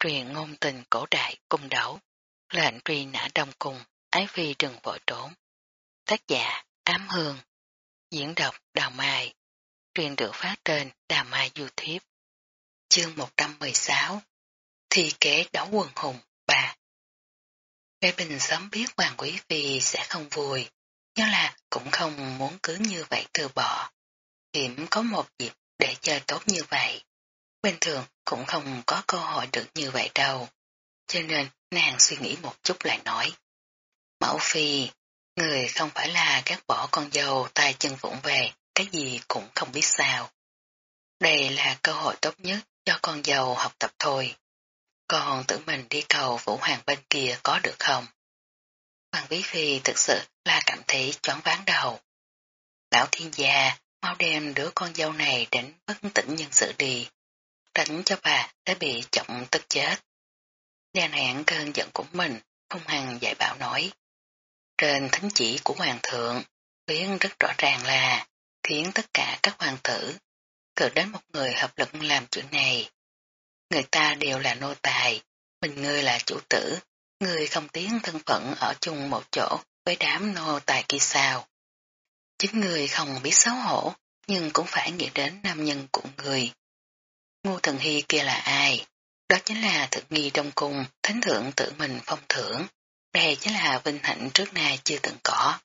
truyền ngôn tình cổ đại cung đấu, lệnh truy nã đông cung, ái phi đừng vội trốn. Tác giả Ám Hương, diễn đọc Đào Mai, truyền được phát trên Đào Mai YouTube. Chương 116 Thi kế đấu quần hùng 3 Bé Bình sớm biết Hoàng Quý Phi sẽ không vui, nhưng là cũng không muốn cứ như vậy từ bỏ. Hiểm có một dịp để chơi tốt như vậy. Bình thường cũng không có cơ hội được như vậy đâu. Cho nên nàng suy nghĩ một chút lại nói. Mẫu phi, người không phải là gác bỏ con dâu tay chân vụng về, cái gì cũng không biết sao. Đây là cơ hội tốt nhất cho con dâu học tập thôi. Còn tự mình đi cầu Vũ Hoàng bên kia có được không? Hoàng Bí Phi thực sự là cảm thấy choáng ván đầu. Lão thiên gia mau đem đứa con dâu này đến bất tỉnh nhân sự đi tránh cho bà đã bị trọng tức chết. Đàn hẹn cơn giận của mình, không hằng dạy bảo nói. Trên thánh chỉ của hoàng thượng, biến rất rõ ràng là khiến tất cả các hoàng tử cử đến một người hợp lực làm chuyện này. Người ta đều là nô tài, mình ngươi là chủ tử, người không tiến thân phận ở chung một chỗ với đám nô tài kia sao. Chính người không biết xấu hổ, nhưng cũng phải nghĩ đến nam nhân của người. Ngô Thần Hy kia là ai? Đó chính là thực nghi trong cung, thánh thượng tự mình phong thưởng. Đây chính là vinh hạnh trước nay chưa từng có.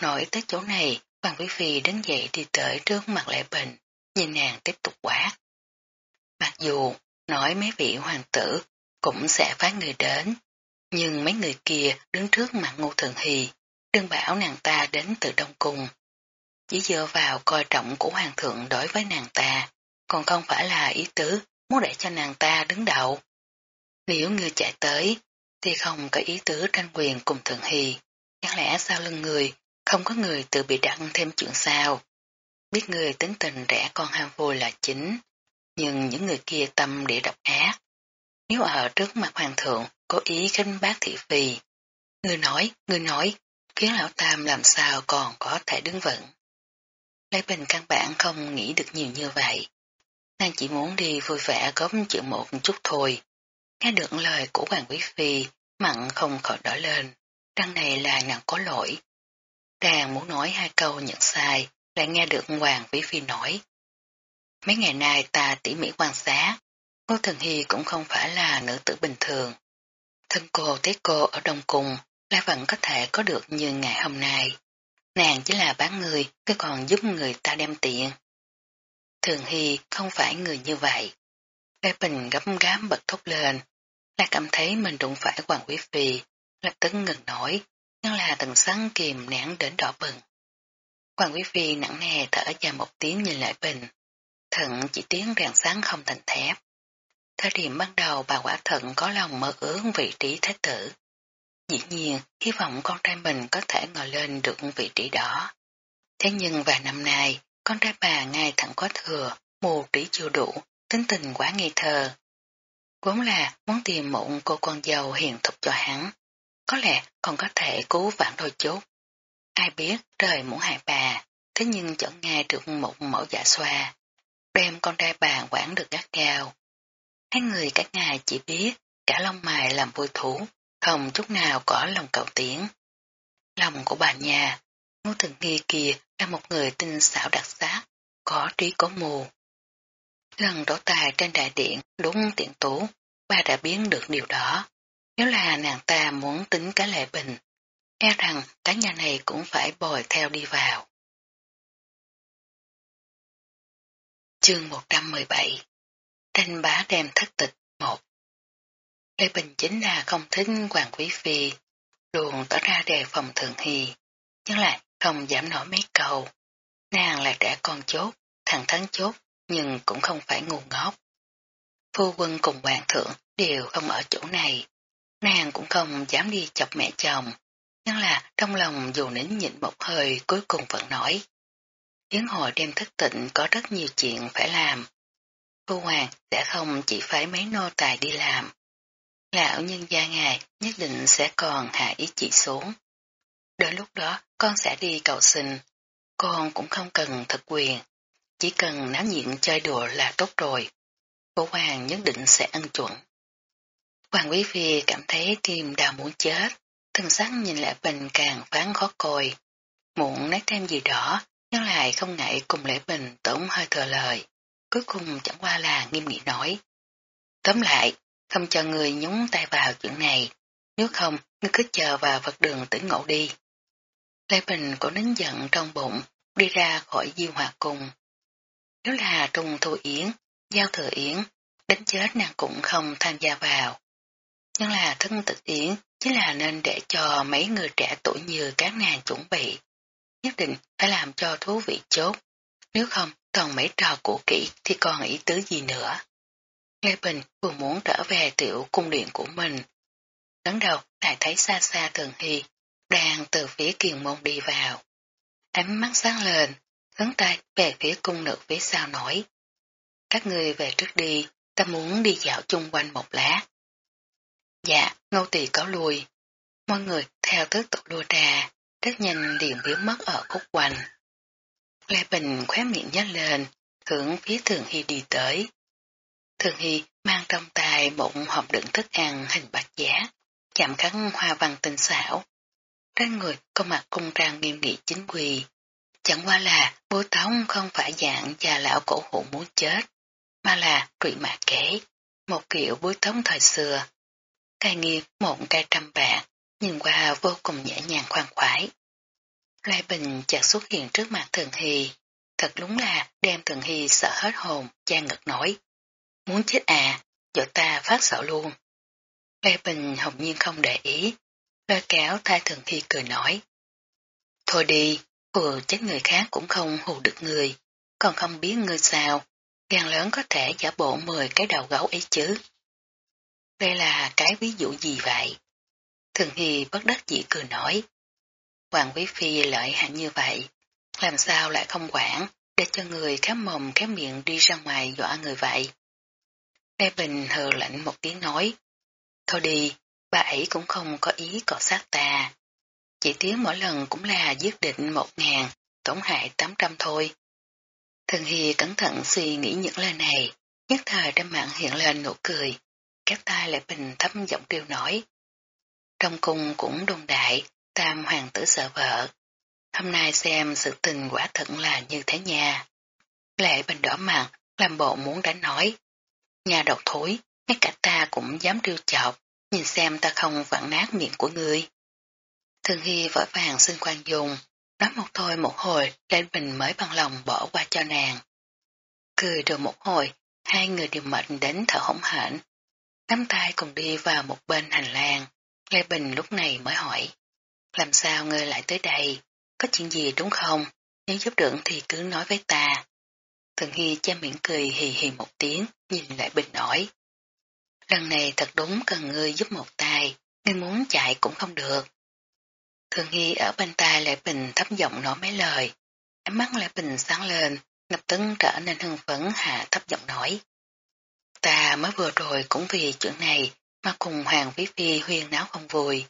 Nói tới chỗ này, Hoàng Quý Phi đứng dậy đi tới trước mặt Lệ Bình, nhìn nàng tiếp tục quát. Mặc dù nói mấy vị hoàng tử cũng sẽ phái người đến, nhưng mấy người kia đứng trước mặt Ngô Thường Hy, đừng bảo nàng ta đến từ Đông Cung. Chỉ dựa vào coi trọng của hoàng thượng đối với nàng ta, còn không phải là ý tứ muốn để cho nàng ta đứng đầu. Nếu ngươi chạy tới, thì không có ý tứ tranh quyền cùng Thượng hì chẳng lẽ sau lưng người không có người tự bị đặng thêm chuyện sao? Biết người tính tình rẻ con ham vui là chính, nhưng những người kia tâm địa độc ác. Nếu ở trước mặt hoàng thượng có ý khinh bác thị phi, người nói, người nói, khiến lão tam làm sao còn có thể đứng vững. Lấy bình căn bản không nghĩ được nhiều như vậy. Nàng chỉ muốn đi vui vẻ góp chuyện một chút thôi. Nghe được lời của Hoàng Quý Phi, mặn không khỏi đỏ lên. Đăng này là nàng có lỗi. Đang muốn nói hai câu nhận sai, lại nghe được Hoàng Quý Phi nói. Mấy ngày nay ta tỉ mỉ quan sát, Ngô Thần Hy cũng không phải là nữ tử bình thường. Thân cô thấy cô ở Đông Cung lại vẫn có thể có được như ngày hôm nay. Nàng chỉ là bán người, cứ còn giúp người ta đem tiền. Thường Hy không phải người như vậy. Lê Bình gấp gám bật thốt lên, là cảm thấy mình đụng phải Hoàng Quý Phi, lập tức ngừng nổi, nhưng là tầng sắn kìm nén đến đỏ bừng. Hoàng Quý Phi nặng nề thở dài một tiếng nhìn lại Bình, thận chỉ tiếng rèn sáng không thành thép. Thời điểm bắt đầu bà quả thận có lòng mơ ước vị trí thái tử. Dĩ nhiên, hy vọng con trai mình có thể ngồi lên được vị trí đó. Thế nhưng vài năm nay, con trai bà ngay thẳng có thừa, mù trí chưa đủ, tính tình quá nghi thơ. Vốn là muốn tìm một cô con dâu hiền thục cho hắn, có lẽ còn có thể cứu vãn đôi chút. Ai biết trời muốn hại bà, thế nhưng chọn ngay được một mẫu giả xoa, đem con trai bà quản được gắt gao. Hai người các ngài chỉ biết cả lông mài làm vui thú, không chút nào có lòng cầu tiến. Lòng của bà nhà Ngô Thường Nghi kia là một người tinh xảo đặc sắc, có trí có mù. Lần đổ tài trên đại điện đúng tiện tú, ba đã biến được điều đó. Nếu là nàng ta muốn tính cái lệ bình, e rằng cả nhà này cũng phải bồi theo đi vào. Chương 117 Tranh bá đem thất tịch 1 Lê Bình chính là không thích Hoàng Quý Phi, luôn tỏ ra đề phòng thượng Hy, nhưng lại không dám nói mấy câu. Nàng là trẻ con chốt, thẳng thắn chốt, nhưng cũng không phải ngu ngốc. Phu quân cùng hoàng thượng đều không ở chỗ này. Nàng cũng không dám đi chọc mẹ chồng, nhưng là trong lòng dù nín nhịn một hơi cuối cùng vẫn nói. Yến hội đêm thất tịnh có rất nhiều chuyện phải làm. Phu hoàng sẽ không chỉ phải mấy nô tài đi làm. Lão nhân gia ngài nhất định sẽ còn hạ ý chỉ xuống. Đến lúc đó con sẽ đi cầu xin. Con cũng không cần thực quyền. Chỉ cần náo nhiệt chơi đùa là tốt rồi. bố hoàng nhất định sẽ ân chuẩn. Hoàng Quý Phi cảm thấy tim đau muốn chết, thân sắc nhìn lại bình càng phán khó coi. Muộn nói thêm gì đó, nhưng lại không ngại cùng Lễ Bình tốn hơi thừa lời. Cuối cùng chẳng qua là nghiêm nghị nói. Tóm lại, không cho người nhúng tay vào chuyện này, nếu không, ngươi cứ chờ vào vật đường tỉnh ngộ đi. Lê Bình có nín giận trong bụng, đi ra khỏi diêu hòa cùng. Nếu là Trung Thu Yến, Giao Thừa Yến, đến chết nàng cũng không tham gia vào. Nhưng là thân tịch Yến chính là nên để cho mấy người trẻ tuổi như các nàng chuẩn bị. Nhất định phải làm cho thú vị chốt. Nếu không, toàn mấy trò cũ kỹ thì còn ý tứ gì nữa. Lê Bình vừa muốn trở về tiểu cung điện của mình. Đắn đầu lại thấy xa xa Thường Hy đang từ phía kiền môn đi vào. Ánh mắt sáng lên, hướng tay về phía cung nữ phía sau nổi. Các người về trước đi, ta muốn đi dạo chung quanh một lát. Dạ, ngô tỳ có lùi. Mọi người theo tước tục đua ra, rất nhanh liền biến mất ở khúc quanh. Lê Bình khóe miệng nhếch lên, hướng phía Thường Hy đi tới. Thường Hy mang trong tay một hộp đựng thức ăn hình bạch giá, chạm khắc hoa văn tinh xảo. Trên người có mặt cung trang nghiêm nghị chính quy. Chẳng qua là bố tống không phải dạng già lão cổ hủ muốn chết, mà là trụy mạ kể, một kiểu bối tống thời xưa. Cai nghiêng một cai trăm bạc, nhìn qua vô cùng nhẹ nhàng khoan khoái. Lai Bình chợt xuất hiện trước mặt Thường Hy, thật đúng là đem Thường Hy sợ hết hồn, cha ngực nói. Muốn chết à, dỗ ta phát sợ luôn. Lê Bình hồng nhiên không để ý, lôi kéo thai Thường khi cười nói. Thôi đi, hù chết người khác cũng không hù được người, còn không biết người sao, gan lớn có thể giả bộ 10 cái đầu gấu ấy chứ. Đây là cái ví dụ gì vậy? Thường Hy bất đắc dĩ cười nói. Hoàng Quý Phi lợi hại như vậy, làm sao lại không quản, để cho người khám mồm khám miệng đi ra ngoài dọa người vậy. Lê Bình hờ lạnh một tiếng nói, thôi đi, bà ấy cũng không có ý cọ sát ta. Chỉ tiếng mỗi lần cũng là giết định một ngàn, tổn hại tám trăm thôi. Thường Hy cẩn thận suy nghĩ những lời này, nhất thời trên mạng hiện lên nụ cười, các tay lại bình thấp giọng kêu nói. Trong cung cũng đông đại, tam hoàng tử sợ vợ. Hôm nay xem sự tình quả thật là như thế nha. Lệ bình đỏ mặt, làm bộ muốn đánh nói. Nhà độc thối, ngay cả ta cũng dám trêu chọc, nhìn xem ta không vặn nát miệng của ngươi. Thường Hy vội vàng xin quan dùng, nói một thôi một hồi, Lệ Bình mới bằng lòng bỏ qua cho nàng. Cười được một hồi, hai người đều mệt đến thở hổn hển. Nắm tay cùng đi vào một bên hành lang, Lê Bình lúc này mới hỏi. Làm sao ngươi lại tới đây? Có chuyện gì đúng không? Nếu giúp được thì cứ nói với ta. Thường Hy che miệng cười hì hì một tiếng, nhìn lại Bình nói. Lần này thật đúng cần ngươi giúp một tay, ngươi muốn chạy cũng không được. Thường Hy ở bên tai lại Bình thấp giọng nói mấy lời. Ánh mắt lại Bình sáng lên, lập tức trở nên hưng phấn hạ thấp giọng nói. Ta mới vừa rồi cũng vì chuyện này mà cùng Hoàng Vĩ Phi huyên náo không vui.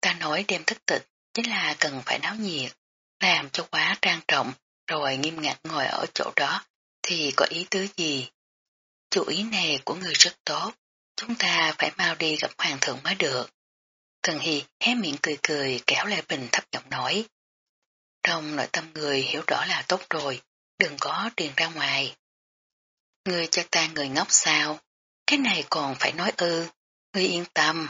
Ta nói đêm thức tịch chính là cần phải náo nhiệt, làm cho quá trang trọng rồi nghiêm ngặt ngồi ở chỗ đó thì có ý tứ gì. Chủ ý này của người rất tốt, chúng ta phải mau đi gặp hoàng thượng mới được. Thần Hy hé miệng cười cười kéo lê bình thấp giọng nói. Trong nội tâm người hiểu rõ là tốt rồi, đừng có truyền ra ngoài. Ngươi cho ta người ngốc sao? Cái này còn phải nói ư, ngươi yên tâm.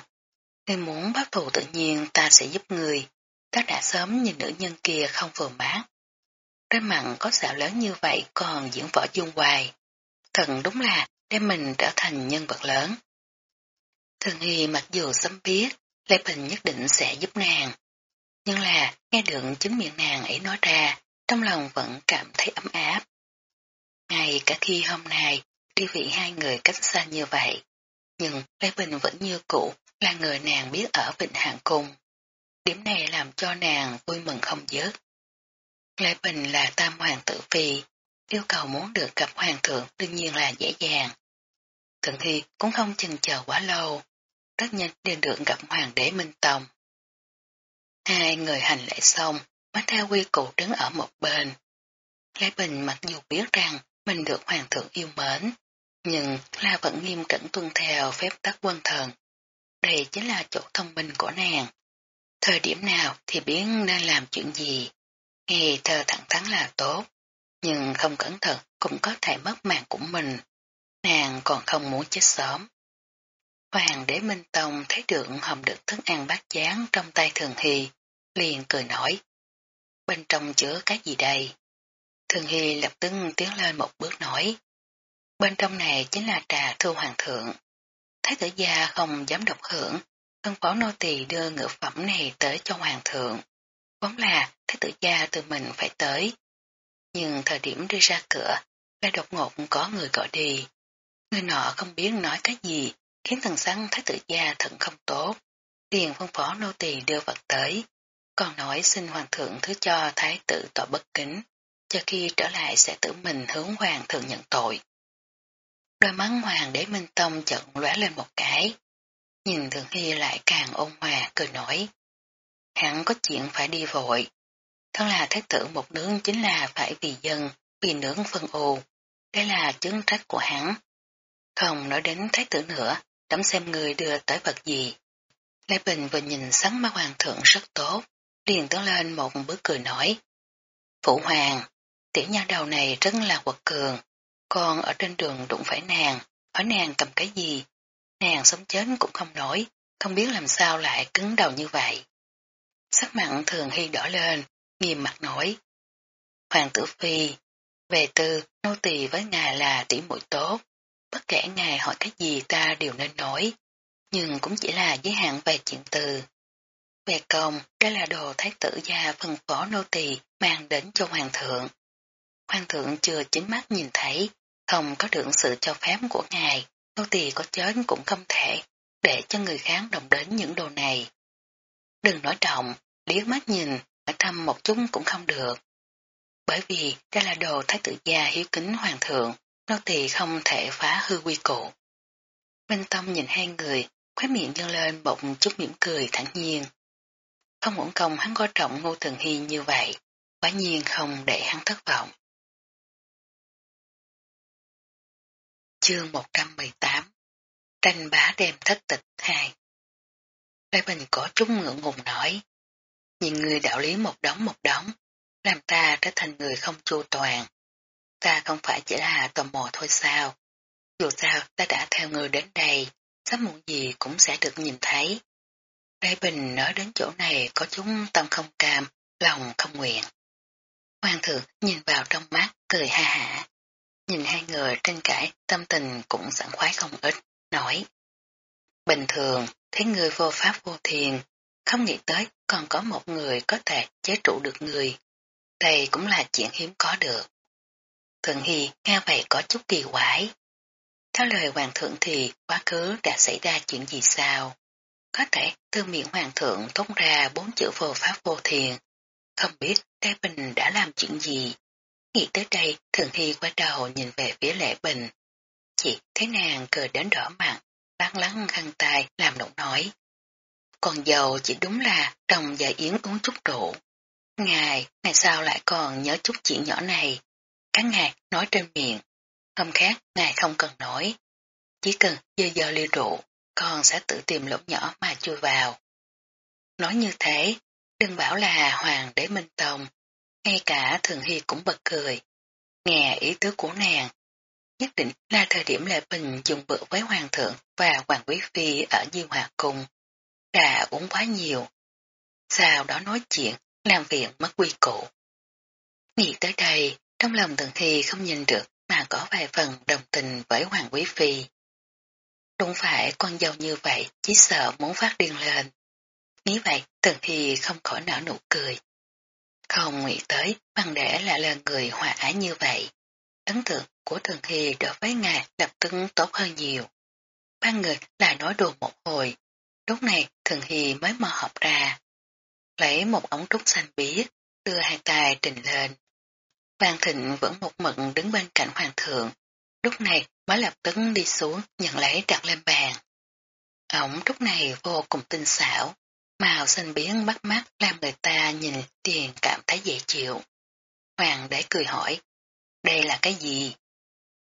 Ngươi muốn báo thù tự nhiên ta sẽ giúp ngươi. Ta đã sớm nhìn nữ nhân kia không vừa mát. Trên mặn có xạo lớn như vậy còn diễn võ dung hoài. Thần đúng là đem mình trở thành nhân vật lớn. Thường Hy mặc dù sớm biết Lê Bình nhất định sẽ giúp nàng. Nhưng là nghe được chính miệng nàng ấy nói ra, trong lòng vẫn cảm thấy ấm áp. Ngay cả khi hôm nay đi vị hai người cách xa như vậy, nhưng Lê Bình vẫn như cũ là người nàng biết ở Vịnh Hạng Cung. Điểm này làm cho nàng vui mừng không dứt. Lê Bình là tam hoàng tử phi, yêu cầu muốn được gặp hoàng thượng đương nhiên là dễ dàng. Thượng Hy cũng không chần chờ quá lâu, rất nhanh liền được gặp hoàng đế Minh Tông. Hai người hành lễ xong, mới theo quy cụ đứng ở một bên. Lê Bình mặc dù biết rằng mình được hoàng thượng yêu mến, nhưng là vẫn nghiêm cẩn tuân theo phép tắc quân thần. Đây chính là chỗ thông minh của nàng. Thời điểm nào thì biết nên làm chuyện gì. Nghe thơ thẳng thắn là tốt, nhưng không cẩn thận cũng có thể mất mạng của mình. Nàng còn không muốn chết sớm. Hoàng đế Minh Tông thấy được hòm đựng thức ăn bát chán trong tay Thường Hy, liền cười nói. Bên trong chứa cái gì đây? Thường Hy lập tức tiến lên một bước nói. Bên trong này chính là trà thu hoàng thượng. Thái tử gia không dám độc hưởng, phân phó nô tỳ đưa ngựa phẩm này tới cho hoàng thượng. Vốn là thái tử gia tự mình phải tới. Nhưng thời điểm đi ra cửa, lại đột ngột có người gọi đi. Người nọ không biết nói cái gì, khiến thần săn thái tử gia thận không tốt. Liền phân phó nô tỳ đưa vật tới. Còn nói xin hoàng thượng thứ cho thái tử tỏ bất kính, cho khi trở lại sẽ tự mình hướng hoàng thượng nhận tội. Đôi mắt hoàng đế Minh Tông chợt lóe lên một cái. Nhìn Thường Hy lại càng ôn hòa cười nổi. Hắn có chuyện phải đi vội. Thân là thái tử một nướng chính là phải vì dân, vì nướng phân ù. Đây là chứng trách của hắn. Không nói đến thái tử nữa, đắm xem người đưa tới vật gì. Lê Bình vừa nhìn sáng mắt hoàng thượng rất tốt, liền tiến lên một bước cười nói. Phụ hoàng, tiểu nha đầu này rất là quật cường, con ở trên đường đụng phải nàng, hỏi nàng cầm cái gì. Nàng sống chết cũng không nổi, không biết làm sao lại cứng đầu như vậy. Sắc mặn thường hy đỏ lên, nghiêm mặt nổi. Hoàng tử phi, về tư, nô tỳ với ngài là tỷ muội tốt, bất kể ngài hỏi cái gì ta đều nên nói, nhưng cũng chỉ là giới hạn về chuyện từ. Về công, đây là đồ thái tử gia phân phó nô tỳ mang đến cho hoàng thượng. Hoàng thượng chưa chính mắt nhìn thấy, không có được sự cho phép của ngài, nô tỳ có chết cũng không thể để cho người khác động đến những đồ này. Đừng nói trọng, liếc mắt nhìn, hỏi thăm một chút cũng không được. Bởi vì đây là đồ thái tử gia hiếu kính hoàng thượng, nô tỳ không thể phá hư quy củ. Minh Tâm nhìn hai người, khóe miệng dâng lên một chút mỉm cười thẳng nhiên. Không ổn công hắn có trọng ngô thường hy như vậy, quả nhiên không để hắn thất vọng. Chương 118 Tranh bá đem thất tịch 2 Lê Bình có chút ngượng ngùng nói Nhìn người đạo lý một đống một đống làm ta trở thành người không chu toàn. Ta không phải chỉ là tò mò thôi sao. Dù sao ta đã theo người đến đây, sắp muộn gì cũng sẽ được nhìn thấy. Lê Bình nói đến chỗ này có chúng tâm không cam, lòng không nguyện. Hoàng thượng nhìn vào trong mắt, cười ha hả. Nhìn hai người tranh cãi, tâm tình cũng sẵn khoái không ít, nói. Bình thường, thấy người vô pháp vô thiền, không nghĩ tới còn có một người có thể chế trụ được người. Đây cũng là chuyện hiếm có được thượng Hy nghe vậy có chút kỳ quái. Theo lời hoàng thượng thì quá khứ đã xảy ra chuyện gì sao? Có thể từ miệng hoàng thượng thốt ra bốn chữ vô pháp vô thiền. Không biết Đế Bình đã làm chuyện gì. Nghĩ tới đây, Thường Hy quay đầu nhìn về phía Lệ Bình. Chị thấy nàng cười đến đỏ mặt, lắng lắng khăn tay làm động nói. Còn dầu chỉ đúng là đồng và Yến uống chút rượu. Ngài, ngày sao lại còn nhớ chút chuyện nhỏ này? Các ngài nói trên miệng. Không khác, ngài không cần nói. Chỉ cần dơ dơ ly rượu, con sẽ tự tìm lỗ nhỏ mà chui vào. Nói như thế, đừng bảo là Hoàng đế Minh Tông, ngay cả Thường Hy cũng bật cười. Nghe ý tứ của nàng, nhất định là thời điểm Lệ Bình dùng bữa với Hoàng thượng và Hoàng Quý Phi ở Di Hòa Cung. Đã uống quá nhiều. Sau đó nói chuyện, làm việc mất quy củ. Nghĩ tới đây, trong lòng Thường thi không nhìn được mà có vài phần đồng tình với Hoàng Quý Phi. Đúng phải con dâu như vậy, chỉ sợ muốn phát điên lên. Nghĩ vậy, Thường thi không khỏi nở nụ cười. Không nghĩ tới bằng để là người hòa ái như vậy. Ấn tượng của Thường thi đối với ngài lập tức tốt hơn nhiều. Ba người lại nói đùa một hồi. Lúc này Thường Hy mới mở họp ra. Lấy một ống trúc xanh biếc, đưa hai tay trình lên. Hoàng thịnh vẫn một mực đứng bên cạnh hoàng thượng. Lúc này mới lập tức đi xuống nhận lấy đặt lên bàn. Ông lúc này vô cùng tinh xảo, màu xanh biến bắt mắt làm người ta nhìn tiền cảm thấy dễ chịu. Hoàng đế cười hỏi, đây là cái gì?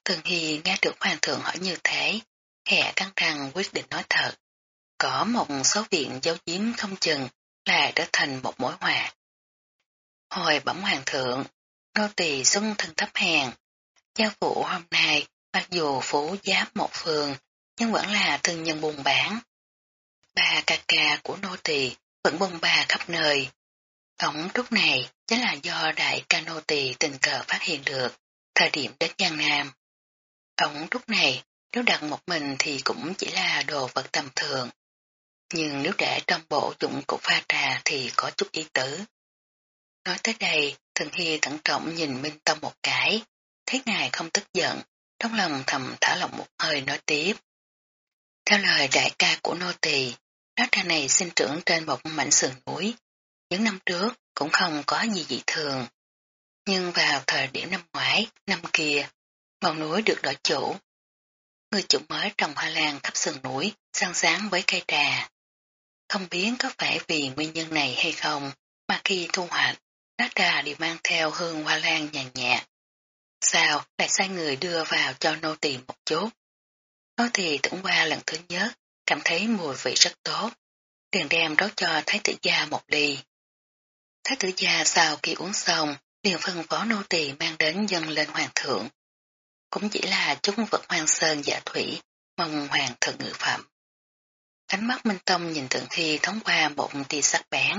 Thường Hy nghe được hoàng thượng hỏi như thế, hẹ căng răng quyết định nói thật. Có một số viện giấu giếm không chừng là trở thành một mối hòa. Hồi bẩm hoàng thượng, nô tỳ xuân thân thấp hèn. Gia phụ hôm nay, mặc dù phủ giám một phường, nhưng vẫn là thương nhân buôn bán. Bà ca ca của nô tỳ vẫn bông bà khắp nơi. Tổng trúc này chính là do đại ca nô tỳ tình cờ phát hiện được, thời điểm đến Giang Nam. Ống trúc này, nếu đặt một mình thì cũng chỉ là đồ vật tầm thường. Nhưng nếu để trong bộ dụng cụ pha trà thì có chút ý tứ. Nói tới đây, Thần Hy thận trọng nhìn Minh tâm một cái, thấy ngài không tức giận, trong lòng thầm thả lỏng một hơi nói tiếp. Theo lời đại ca của nô tỳ, lá trà này sinh trưởng trên một mảnh sườn núi. Những năm trước cũng không có gì dị thường. Nhưng vào thời điểm năm ngoái, năm kia, ngọn núi được đổi chủ. Người chủ mới trồng hoa lan khắp sườn núi, sang sáng với cây trà. Không biết có phải vì nguyên nhân này hay không, mà khi thu hoạch, lá trà đều mang theo hương hoa lan nhàn nhạt. Sao lại sai người đưa vào cho nô tỳ một chút? Nô tỳ tưởng qua lần thứ nhất, cảm thấy mùi vị rất tốt. Liền đem đó cho Thái tử gia một ly. Thái tử gia sau khi uống xong, liền phân phó nô tỳ mang đến dân lên hoàng thượng. Cũng chỉ là chúng vật hoang sơn giả thủy, mong hoàng thượng ngự phẩm. Ánh mắt Minh Tông nhìn tượng khi thống qua bụng tia sắc bén.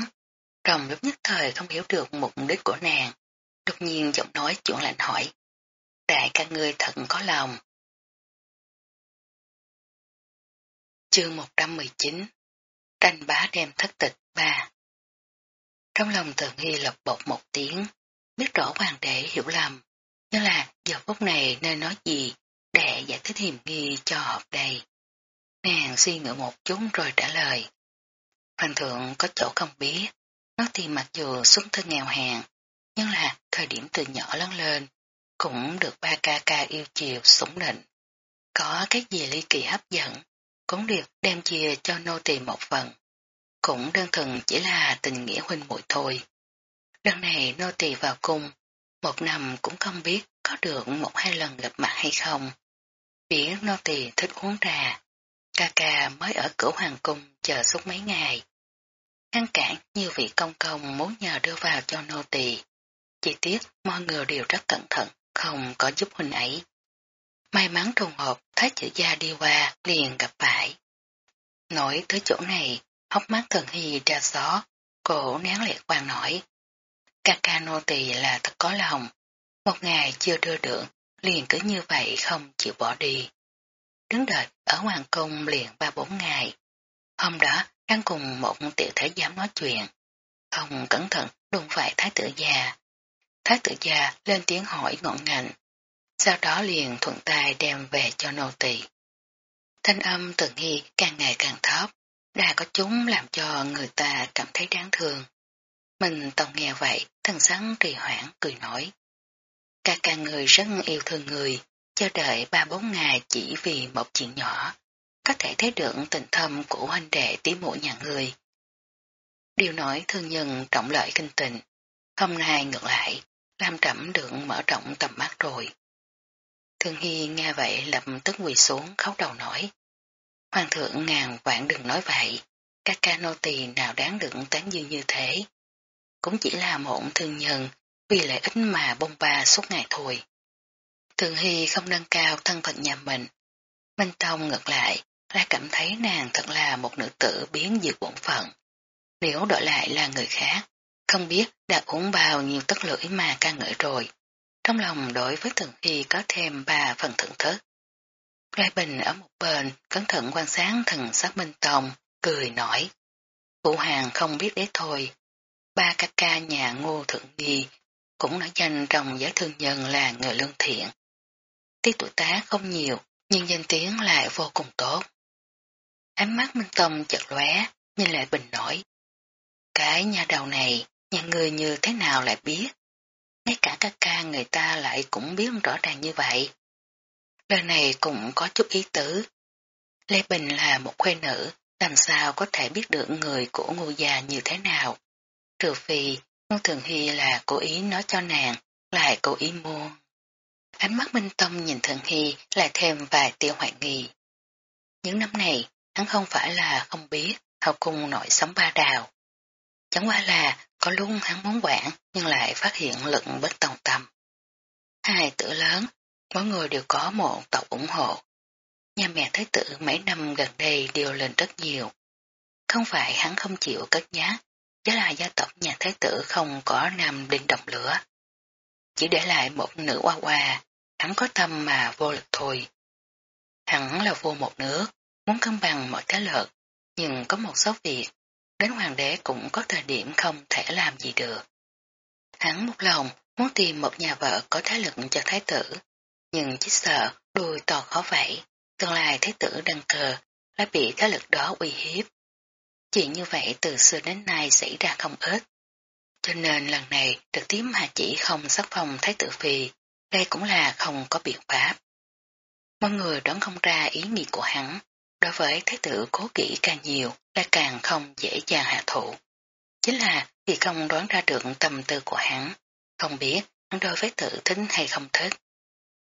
Trong lúc nhất thời không hiểu được mục đích của nàng. Đột nhiên giọng nói chuẩn lạnh hỏi. Đại ca ngươi thật có lòng. Chương 119 Tranh bá đem thất tịch 3 Trong lòng tượng nghi lập bột một tiếng, biết rõ hoàng đệ hiểu lầm, nhưng là giờ phút này nên nói gì để giải thích hiểm nghi cho họp đầy Nàng suy ngựa một chút rồi trả lời. Hoàng thượng có chỗ không biết, nó thì mặc dù xuất thân nghèo hèn, nhưng là thời điểm từ nhỏ lớn lên, cũng được ba ca ca yêu chiều sủng định. Có cái gì ly kỳ hấp dẫn, cũng được đem chia cho nô tỳ một phần. Cũng đơn thuần chỉ là tình nghĩa huynh muội thôi. Lần này nô tỳ vào cung, một năm cũng không biết có được một hai lần gặp mặt hay không. Biết nô tỳ thích uống trà, ca ca mới ở cửa hoàng cung chờ suốt mấy ngày. Ngăn cản nhiều vị công công muốn nhờ đưa vào cho nô tỳ. Chi tiết mọi người đều rất cẩn thận, không có giúp huynh ấy. May mắn trùng hợp thái chữ gia đi qua liền gặp phải. Nổi tới chỗ này, hốc mắt thần hy ra gió, cổ nén lệ quan nổi. Ca ca nô tỳ là thật có lòng. Một ngày chưa đưa được, liền cứ như vậy không chịu bỏ đi. Đứng đợi ở hoàng cung liền ba bốn ngày. Hôm đó đang cùng một tiểu thể giám nói chuyện. Không cẩn thận đụng phải thái tử già. Thái tử già lên tiếng hỏi ngọn ngành. Sau đó liền thuận tay đem về cho nô tỳ. Thanh âm từ nghi càng ngày càng thấp, đã có chúng làm cho người ta cảm thấy đáng thương. Mình tổng nghe vậy, thần sắn trì hoãn cười nổi. Cả cả người rất yêu thương người, chờ đợi ba bốn ngày chỉ vì một chuyện nhỏ, có thể thấy được tình thâm của huynh đệ tí mũ nhà người. Điều nói thương nhân trọng lợi kinh tình, hôm nay ngược lại, làm Trẩm được mở rộng tầm mắt rồi. Thương Hy nghe vậy lập tức quỳ xuống khóc đầu nổi. Hoàng thượng ngàn vạn đừng nói vậy, các ca nô tỳ nào đáng được tán dương như thế. Cũng chỉ là một thương nhân vì lợi ích mà bông ba suốt ngày thôi. Thường Hy không nâng cao thân phận nhà mình. Minh Tông ngược lại, lại cảm thấy nàng thật là một nữ tử biến dự bổn phận. Nếu đổi lại là người khác, không biết đã uống bao nhiêu tất lưỡi mà ca ngợi rồi. Trong lòng đối với Thường Hy có thêm ba phần thưởng thức. Lai Bình ở một bên cẩn thận quan sát thần sắc Minh Tông, cười nói. Phụ hàng không biết đấy thôi. Ba ca ca nhà ngô thượng nghi cũng nói danh trong giới thương nhân là người lương thiện. Tiết tuổi tá không nhiều, nhưng danh tiếng lại vô cùng tốt. Ánh mắt Minh Tông chật lóe, nhìn lại bình nổi. Cái nhà đầu này, nhà người như thế nào lại biết? Ngay cả các ca người ta lại cũng biết rõ ràng như vậy. Lời này cũng có chút ý tứ. Lê Bình là một khuê nữ, làm sao có thể biết được người của ngô già như thế nào. Trừ phi, Ngô Thường Hy là cố ý nói cho nàng, lại cố ý mua. Ánh mắt Minh Tông nhìn Thượng Hy lại thêm vài tiêu hoại nghi. Những năm này, hắn không phải là không biết học cùng nội sống ba đào. Chẳng qua là có lúc hắn muốn quản nhưng lại phát hiện lực bất tòng tâm. Hai tử lớn, mỗi người đều có một tộc ủng hộ. Nhà mẹ thái tử mấy năm gần đây đều lên rất nhiều. Không phải hắn không chịu cất nhát, chứ là gia tộc nhà thái tử không có nam đinh đồng lửa. Chỉ để lại một nữ hoa hoa, hắn có tâm mà vô lực thôi. Hắn là vua một nước, muốn cân bằng mọi thế lực, nhưng có một số việc, đến hoàng đế cũng có thời điểm không thể làm gì được. Hắn một lòng muốn tìm một nhà vợ có thế lực cho thái tử, nhưng chỉ sợ đuôi to khó vậy, tương lai thái tử đăng cờ lại bị thế lực đó uy hiếp. Chuyện như vậy từ xưa đến nay xảy ra không ít. Cho nên lần này được tím hạ chỉ không sắc phong Thái tử Phi, đây cũng là không có biện pháp. Mọi người đoán không ra ý nghĩ của hắn, đối với Thái tử cố kỹ càng nhiều là càng không dễ dàng hạ thủ. Chính là vì không đoán ra được tâm tư của hắn, không biết hắn đối với tự thích hay không thích.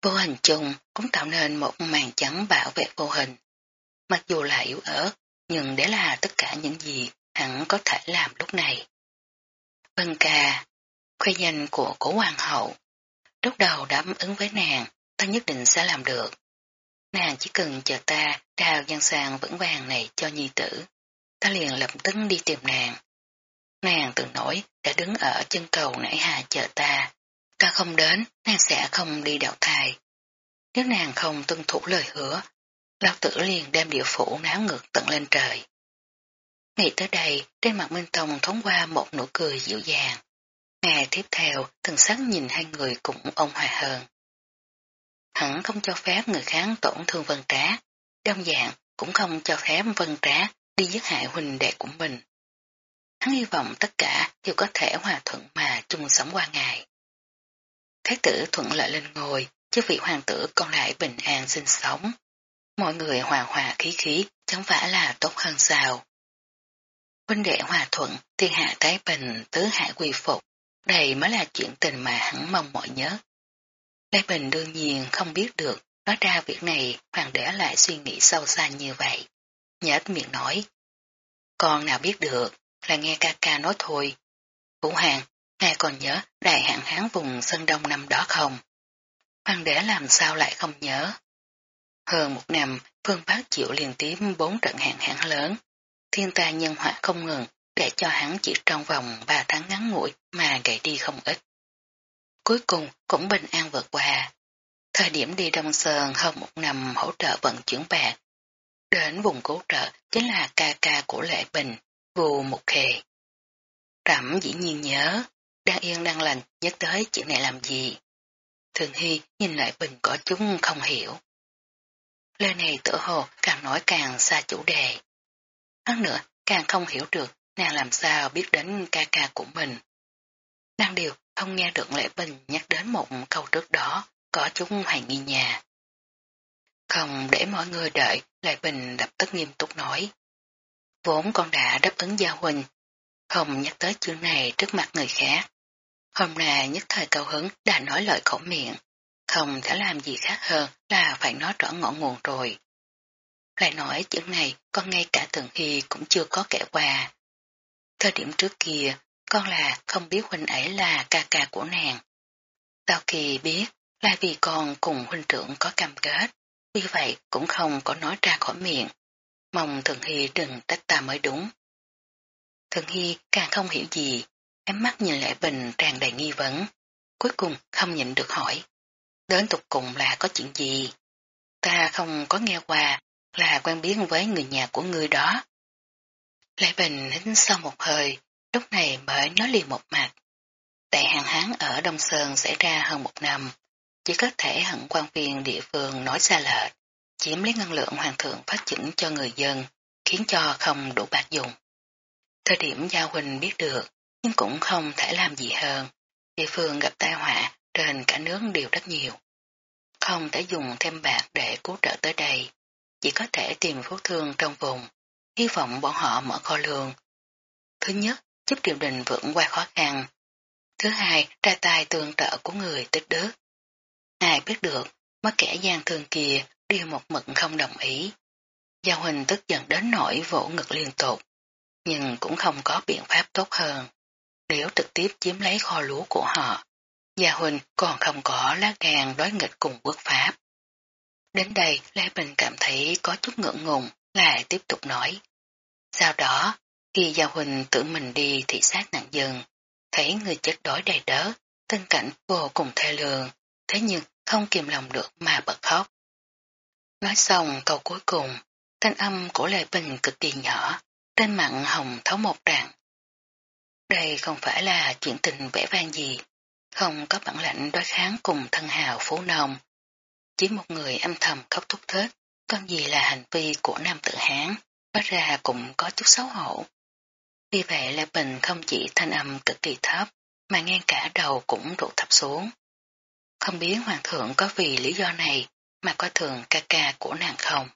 Vô hình chung cũng tạo nên một màn chắn bảo vệ vô hình. Mặc dù là yếu ớt, nhưng để là tất cả những gì hắn có thể làm lúc này. Vân ca, khoe danh của cổ hoàng hậu. Lúc đầu đám ứng với nàng, ta nhất định sẽ làm được. Nàng chỉ cần chờ ta trao gian sàng vững vàng này cho nhi tử. Ta liền lập tức đi tìm nàng. Nàng từng nổi đã đứng ở chân cầu nãy hà chờ ta. Ta không đến, nàng sẽ không đi đạo thai. Nếu nàng không tuân thủ lời hứa, Lão tử liền đem địa phủ náo ngược tận lên trời. Nghĩ tới đây, trên mặt Minh Tông thoáng qua một nụ cười dịu dàng. Ngày tiếp theo, thần sắc nhìn hai người cũng ông hòa hơn. Hắn không cho phép người khác tổn thương vân trá, đơn giản cũng không cho phép vân trá đi giết hại huynh đệ của mình. Hắn hy vọng tất cả đều có thể hòa thuận mà chung sống qua ngày. Thái tử thuận lợi lên ngồi, chứ vị hoàng tử còn lại bình an sinh sống. Mọi người hòa hòa khí khí, chẳng phải là tốt hơn sao. Huynh đệ hòa thuận, thiên hạ thái bình, tứ hạ quy phục, đây mới là chuyện tình mà hắn mong mỏi nhất. Lê Bình đương nhiên không biết được, nói ra việc này hoàng đế lại suy nghĩ sâu xa như vậy. Nhết miệng nói, con nào biết được, là nghe ca ca nói thôi. Vũ Hàng, ngài còn nhớ đại hạn hán vùng Sơn Đông năm đó không? Hoàng đế làm sao lại không nhớ? Hơn một năm, phương Bắc chịu liên tiếp bốn trận hạn hán lớn. Thiên tai nhân họa không ngừng để cho hắn chỉ trong vòng ba tháng ngắn ngủi mà gãy đi không ít. Cuối cùng cũng bình an vượt qua. Thời điểm đi Đông Sơn hơn một năm hỗ trợ vận chuyển bạc. Đến vùng cứu trợ chính là ca ca của Lệ Bình, vù một khề. Trẩm dĩ nhiên nhớ, đang yên đang lành nhắc tới chuyện này làm gì. Thường Hy nhìn lại Bình có chúng không hiểu. Lời này tự hồ càng nói càng xa chủ đề. Hơn nữa, càng không hiểu được nàng làm sao biết đến ca ca của mình. đang điều không nghe được Lệ Bình nhắc đến một câu trước đó, có chúng hoài nghi nhà. Không để mọi người đợi, Lệ Bình lập tức nghiêm túc nói. Vốn con đã đáp ứng gia huynh, không nhắc tới chương này trước mặt người khác. Hôm nay nhất thời cao hứng đã nói lời khẩu miệng, không thể làm gì khác hơn là phải nói rõ ngọn nguồn rồi. Lại nói chuyện này con ngay cả từng khi cũng chưa có kẻ qua. Thời điểm trước kia, con là không biết huynh ấy là ca ca của nàng. Sau khi biết là vì con cùng huynh trưởng có cam kết, vì vậy cũng không có nói ra khỏi miệng. Mong Thường Hy đừng trách ta mới đúng. Thường Hy càng không hiểu gì, em mắt nhìn lại Bình tràn đầy nghi vấn, cuối cùng không nhịn được hỏi. Đến tục cùng là có chuyện gì? Ta không có nghe qua là quen biết với người nhà của ngươi đó. Lại Bình hít sau một hơi, lúc này mới nói liền một mặt. tại hàng hán ở Đông Sơn xảy ra hơn một năm, chỉ có thể hận quan viên địa phương nói xa lệch, chiếm lấy ngân lượng hoàng thượng phát triển cho người dân, khiến cho không đủ bạc dùng. Thời điểm gia Huynh biết được, nhưng cũng không thể làm gì hơn. Địa phương gặp tai họa trên cả nước đều rất nhiều. Không thể dùng thêm bạc để cứu trợ tới đây, chỉ có thể tìm phú thương trong vùng, hy vọng bọn họ mở kho lương. Thứ nhất, giúp triều đình vượt qua khó khăn. Thứ hai, ra tay tương trợ của người tích đức. Ai biết được, mất kẻ gian thương kia đều một mực không đồng ý. Gia Huynh tức giận đến nỗi vỗ ngực liên tục, nhưng cũng không có biện pháp tốt hơn. Nếu trực tiếp chiếm lấy kho lúa của họ, Gia Huynh còn không có lá gan đối nghịch cùng quốc pháp. Đến đây Lê Bình cảm thấy có chút ngượng ngùng, lại tiếp tục nói. Sau đó, khi Gia Huynh tự mình đi thị sát nạn dân, thấy người chết đói đầy đớ, tình cảnh vô cùng thê lương, thế nhưng không kìm lòng được mà bật khóc. Nói xong câu cuối cùng, thanh âm của Lê Bình cực kỳ nhỏ, trên mặn hồng thấu một đạn. Đây không phải là chuyện tình vẽ vang gì, không có bản lãnh đối kháng cùng thân hào phú nông. Chỉ một người âm thầm khóc thúc thết, còn gì là hành vi của nam tự hán, bắt ra cũng có chút xấu hổ. Vì vậy Lê Bình không chỉ thanh âm cực kỳ thấp, mà ngay cả đầu cũng rụt thấp xuống. Không biết hoàng thượng có vì lý do này mà coi thường ca ca của nàng không.